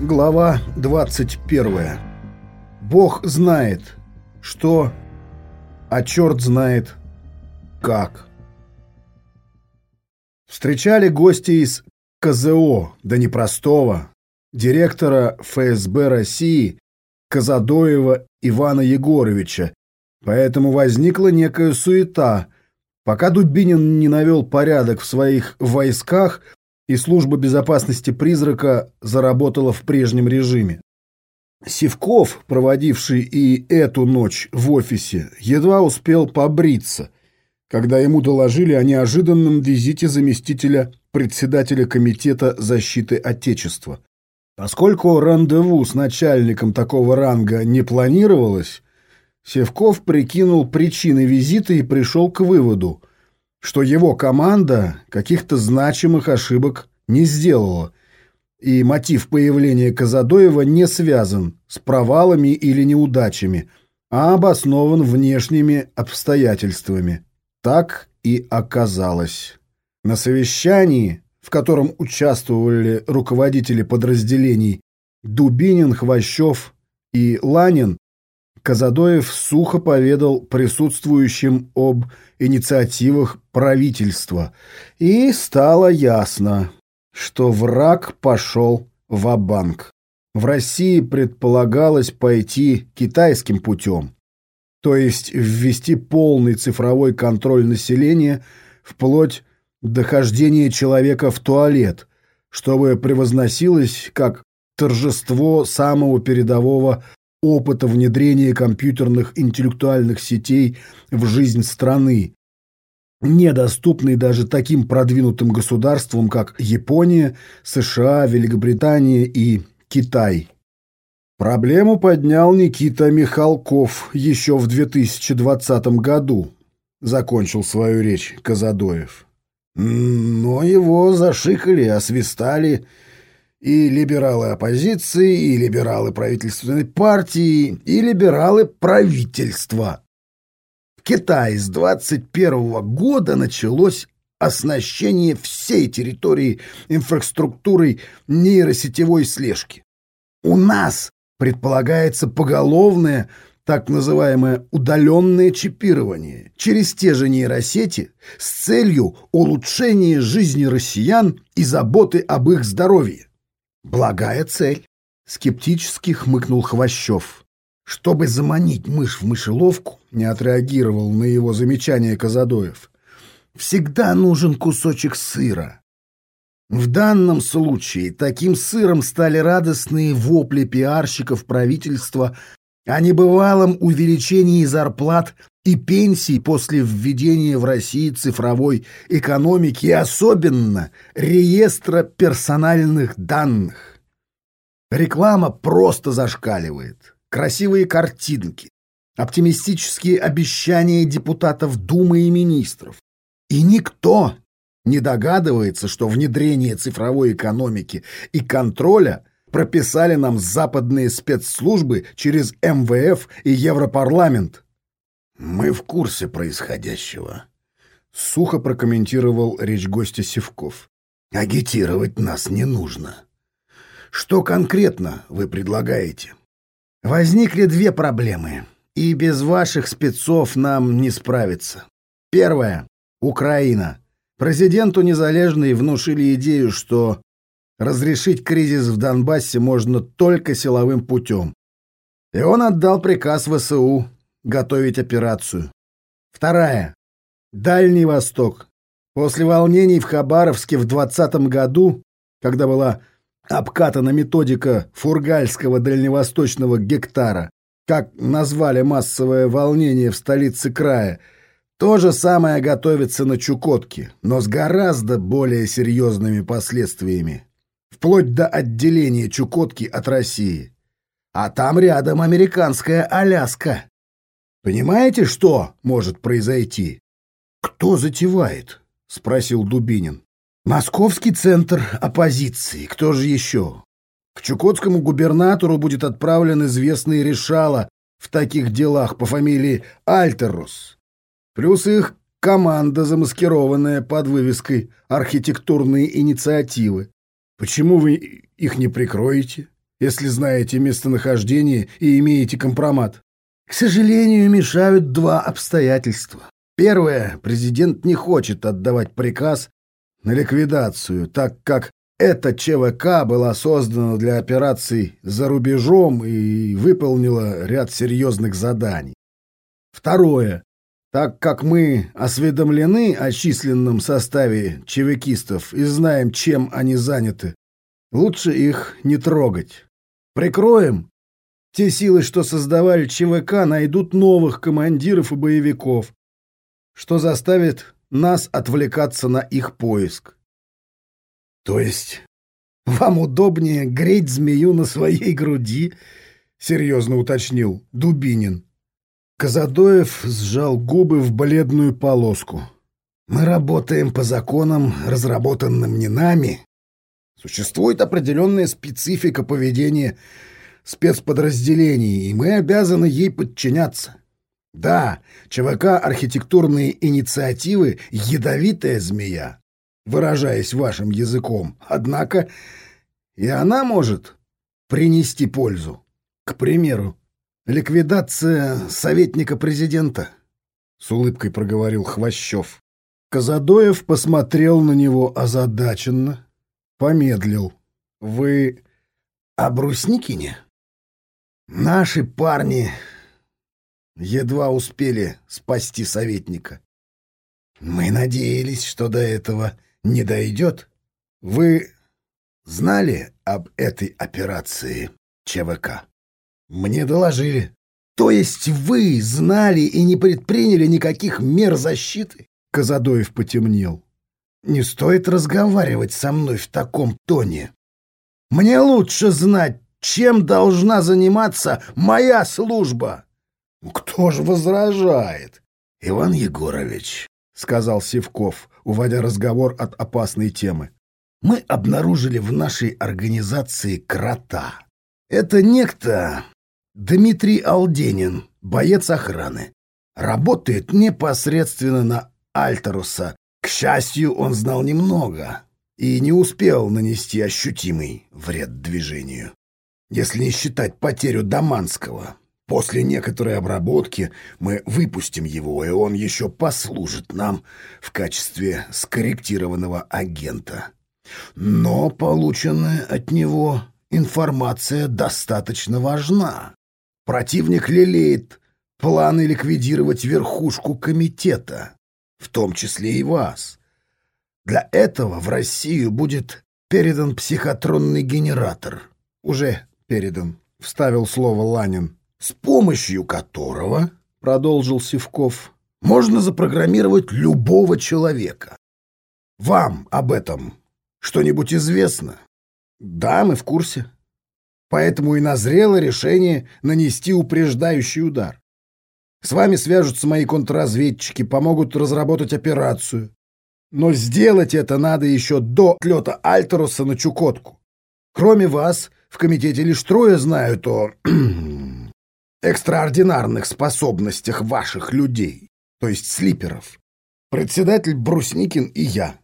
Глава 21. Бог знает, что, а черт знает, как. Встречали гости из КЗО, да непростого, директора ФСБ России Казадоева Ивана Егоровича, поэтому возникла некая суета. Пока Дубинин не навел порядок в своих войсках, и служба безопасности «Призрака» заработала в прежнем режиме. Сивков, проводивший и эту ночь в офисе, едва успел побриться, когда ему доложили о неожиданном визите заместителя председателя Комитета защиты Отечества. Поскольку рандеву с начальником такого ранга не планировалось, Севков прикинул причины визита и пришел к выводу, что его команда каких-то значимых ошибок не сделала, и мотив появления Казадоева не связан с провалами или неудачами, а обоснован внешними обстоятельствами. Так и оказалось. На совещании, в котором участвовали руководители подразделений Дубинин, Хвощев и Ланин, Казадоев сухо поведал присутствующим об инициативах правительства, и стало ясно, что враг пошел в банк. В России предполагалось пойти китайским путем, то есть ввести полный цифровой контроль населения вплоть до хождения человека в туалет, чтобы превозносилось как торжество самого передового опыта внедрения компьютерных интеллектуальных сетей в жизнь страны, недоступный даже таким продвинутым государствам, как Япония, США, Великобритания и Китай. Проблему поднял Никита Михалков еще в 2020 году, закончил свою речь Казадоев. Но его зашикали, освистали и либералы оппозиции, и либералы правительственной партии, и либералы правительства. В Китае с 21 года началось оснащение всей территории инфраструктурой нейросетевой слежки. У нас предполагается поголовное так называемое удаленное чипирование через те же нейросети с целью улучшения жизни россиян и заботы об их здоровье. Благая цель. Скептически хмыкнул Хвощев. Чтобы заманить мышь в мышеловку, не отреагировал на его замечание Казадоев. Всегда нужен кусочек сыра. В данном случае таким сыром стали радостные вопли пиарщиков правительства о небывалом увеличении зарплат и пенсий после введения в России цифровой экономики и особенно реестра персональных данных. Реклама просто зашкаливает. Красивые картинки, оптимистические обещания депутатов Думы и министров. И никто не догадывается, что внедрение цифровой экономики и контроля прописали нам западные спецслужбы через МВФ и Европарламент – «Мы в курсе происходящего», — сухо прокомментировал речь гостя Севков. «Агитировать нас не нужно. Что конкретно вы предлагаете?» «Возникли две проблемы, и без ваших спецов нам не справиться. Первая — Украина. Президенту Незалежной внушили идею, что разрешить кризис в Донбассе можно только силовым путем. И он отдал приказ ВСУ готовить операцию. Вторая. Дальний Восток. После волнений в Хабаровске в 20 году, когда была обкатана методика фургальского дальневосточного гектара, как назвали массовое волнение в столице края, то же самое готовится на Чукотке, но с гораздо более серьезными последствиями. Вплоть до отделения Чукотки от России. А там рядом американская Аляска. Понимаете, что может произойти? Кто затевает? Спросил Дубинин. Московский центр оппозиции. Кто же еще? К чукотскому губернатору будет отправлен известный решала в таких делах по фамилии Альтерус. Плюс их команда, замаскированная под вывеской «Архитектурные инициативы». Почему вы их не прикроете? если знаете местонахождение и имеете компромат. К сожалению, мешают два обстоятельства. Первое, президент не хочет отдавать приказ на ликвидацию, так как эта ЧВК была создана для операций за рубежом и выполнила ряд серьезных заданий. Второе, так как мы осведомлены о численном составе чевекистов и знаем, чем они заняты, лучше их не трогать. Прикроем. Те силы, что создавали ЧВК, найдут новых командиров и боевиков, что заставит нас отвлекаться на их поиск. То есть вам удобнее греть змею на своей груди? Серьезно уточнил Дубинин. Казадоев сжал губы в бледную полоску. Мы работаем по законам, разработанным не нами. Существует определенная специфика поведения спецподразделений, и мы обязаны ей подчиняться. Да, ЧВК «Архитектурные инициативы» — ядовитая змея, выражаясь вашим языком, однако и она может принести пользу. К примеру, ликвидация советника президента, — с улыбкой проговорил Хвощев. Казадоев посмотрел на него озадаченно, помедлил. — Вы о Брусникине? Наши парни едва успели спасти советника. Мы надеялись, что до этого не дойдет. Вы знали об этой операции ЧВК? Мне доложили. То есть вы знали и не предприняли никаких мер защиты? Казадоев потемнел. Не стоит разговаривать со мной в таком тоне. Мне лучше знать, чем должна заниматься моя служба. Кто же возражает? Иван Егорович, сказал Севков, уводя разговор от опасной темы. Мы обнаружили в нашей организации крота. Это некто Дмитрий Алденин, боец охраны. Работает непосредственно на Альтеруса. К счастью, он знал немного и не успел нанести ощутимый вред движению. Если не считать потерю Даманского, После некоторой обработки мы выпустим его, и он еще послужит нам в качестве скорректированного агента. Но полученная от него информация достаточно важна. Противник лелеет планы ликвидировать верхушку комитета, в том числе и вас. Для этого в Россию будет передан психотронный генератор. Уже передан, — вставил слово Ланин с помощью которого, — продолжил Сивков, — можно запрограммировать любого человека. Вам об этом что-нибудь известно? Да, мы в курсе. Поэтому и назрело решение нанести упреждающий удар. С вами свяжутся мои контрразведчики, помогут разработать операцию. Но сделать это надо еще до отлета Альтеруса на Чукотку. Кроме вас, в комитете лишь трое знают о экстраординарных способностях ваших людей, то есть слиперов. Председатель Брусникин и я.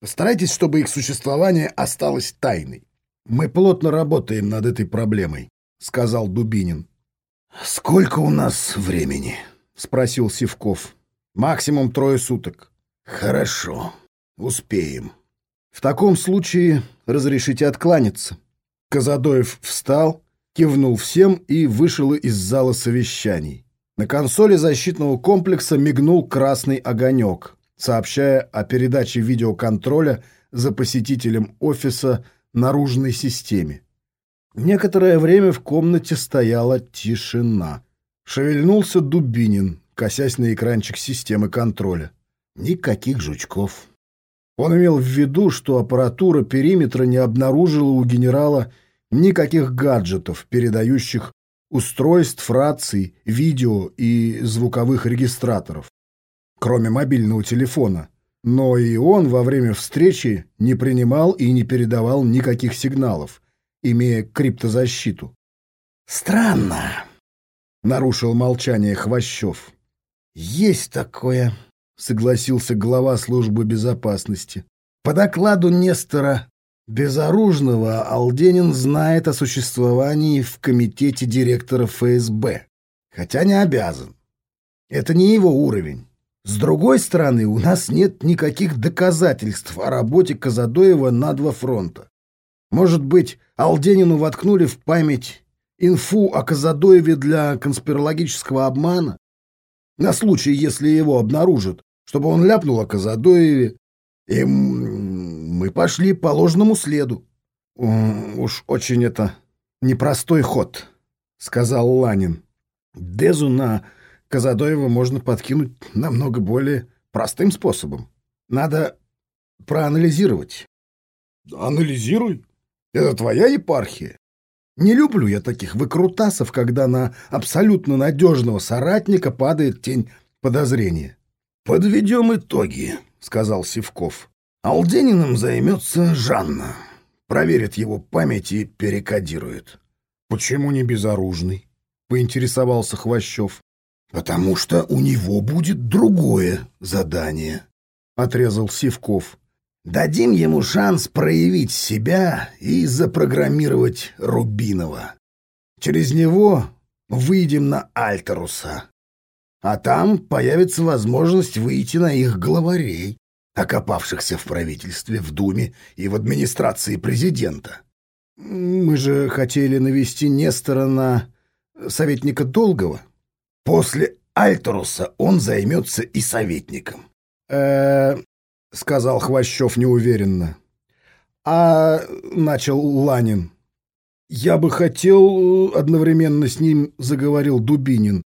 Постарайтесь, чтобы их существование осталось тайной. Мы плотно работаем над этой проблемой, сказал Дубинин. Сколько у нас времени? спросил Сивков. Максимум трое суток. Хорошо, успеем. В таком случае разрешите откланяться. Казадоев встал, кивнул всем и вышел из зала совещаний. На консоли защитного комплекса мигнул красный огонек, сообщая о передаче видеоконтроля за посетителем офиса наружной системе. Некоторое время в комнате стояла тишина. Шевельнулся Дубинин, косясь на экранчик системы контроля. Никаких жучков. Он имел в виду, что аппаратура периметра не обнаружила у генерала Никаких гаджетов, передающих устройств, раций, видео и звуковых регистраторов, кроме мобильного телефона. Но и он во время встречи не принимал и не передавал никаких сигналов, имея криптозащиту. «Странно», — нарушил молчание Хвощев. «Есть такое», — согласился глава службы безопасности. «По докладу Нестора Безоружного Алденин знает о существовании в комитете директоров ФСБ, хотя не обязан. Это не его уровень. С другой стороны, у нас нет никаких доказательств о работе Казадоева на два фронта. Может быть, Алденину воткнули в память инфу о Казадоеве для конспирологического обмана? На случай, если его обнаружат, чтобы он ляпнул о Казадоеве, и мы пошли по ложному следу. — Уж очень это непростой ход, — сказал Ланин. Дезу на Казадоева можно подкинуть намного более простым способом. Надо проанализировать. — Анализируй. Это твоя епархия. Не люблю я таких выкрутасов, когда на абсолютно надежного соратника падает тень подозрения. — Подведем итоги, — сказал Сивков. — Алдениным займется Жанна. Проверит его память и перекодирует. — Почему не безоружный? — поинтересовался Хвощев. — Потому что у него будет другое задание, — отрезал Сивков. Дадим ему шанс проявить себя и запрограммировать Рубинова. Через него выйдем на Альтеруса. А там появится возможность выйти на их главарей, окопавшихся в правительстве, в Думе и в администрации президента. Мы же хотели навести Нестора на советника Долгого. После Альтеруса он займется и советником. Э, — сказал Хвощев неуверенно. «А...» — начал Ланин. «Я бы хотел...» — одновременно с ним заговорил Дубинин.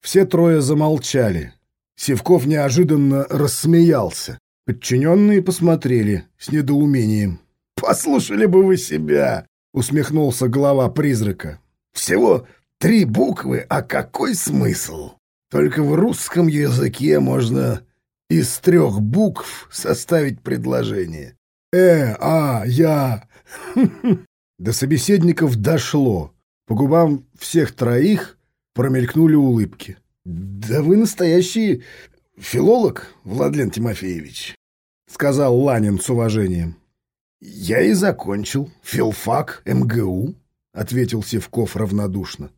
Все трое замолчали. Севков неожиданно рассмеялся. Подчиненные посмотрели с недоумением. «Послушали бы вы себя!» — усмехнулся глава призрака. «Всего три буквы, а какой смысл? Только в русском языке можно из трех букв составить предложение. «Э, а, я...» До собеседников дошло. По губам всех троих промелькнули улыбки. «Да вы настоящий филолог, Владлен Тимофеевич», — сказал Ланин с уважением. «Я и закончил. Филфак, МГУ», — ответил Севков равнодушно.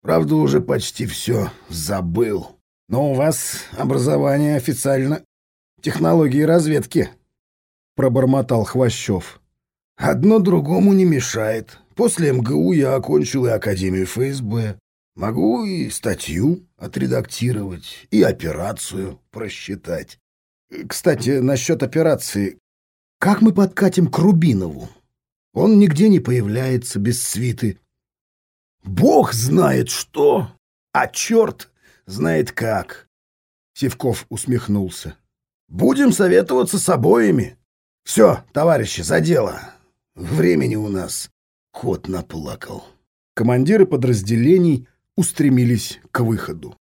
«Правда, уже почти все забыл». Но у вас образование официально технологии разведки, пробормотал Хвощев. Одно другому не мешает. После МГУ я окончил и Академию ФСБ. Могу и статью отредактировать, и операцию просчитать. Кстати, насчет операции. Как мы подкатим к Рубинову? Он нигде не появляется без свиты. Бог знает что, а черт знает как. Севков усмехнулся. Будем советоваться с обоими. Все, товарищи, за дело. Времени у нас кот наплакал. Командиры подразделений устремились к выходу.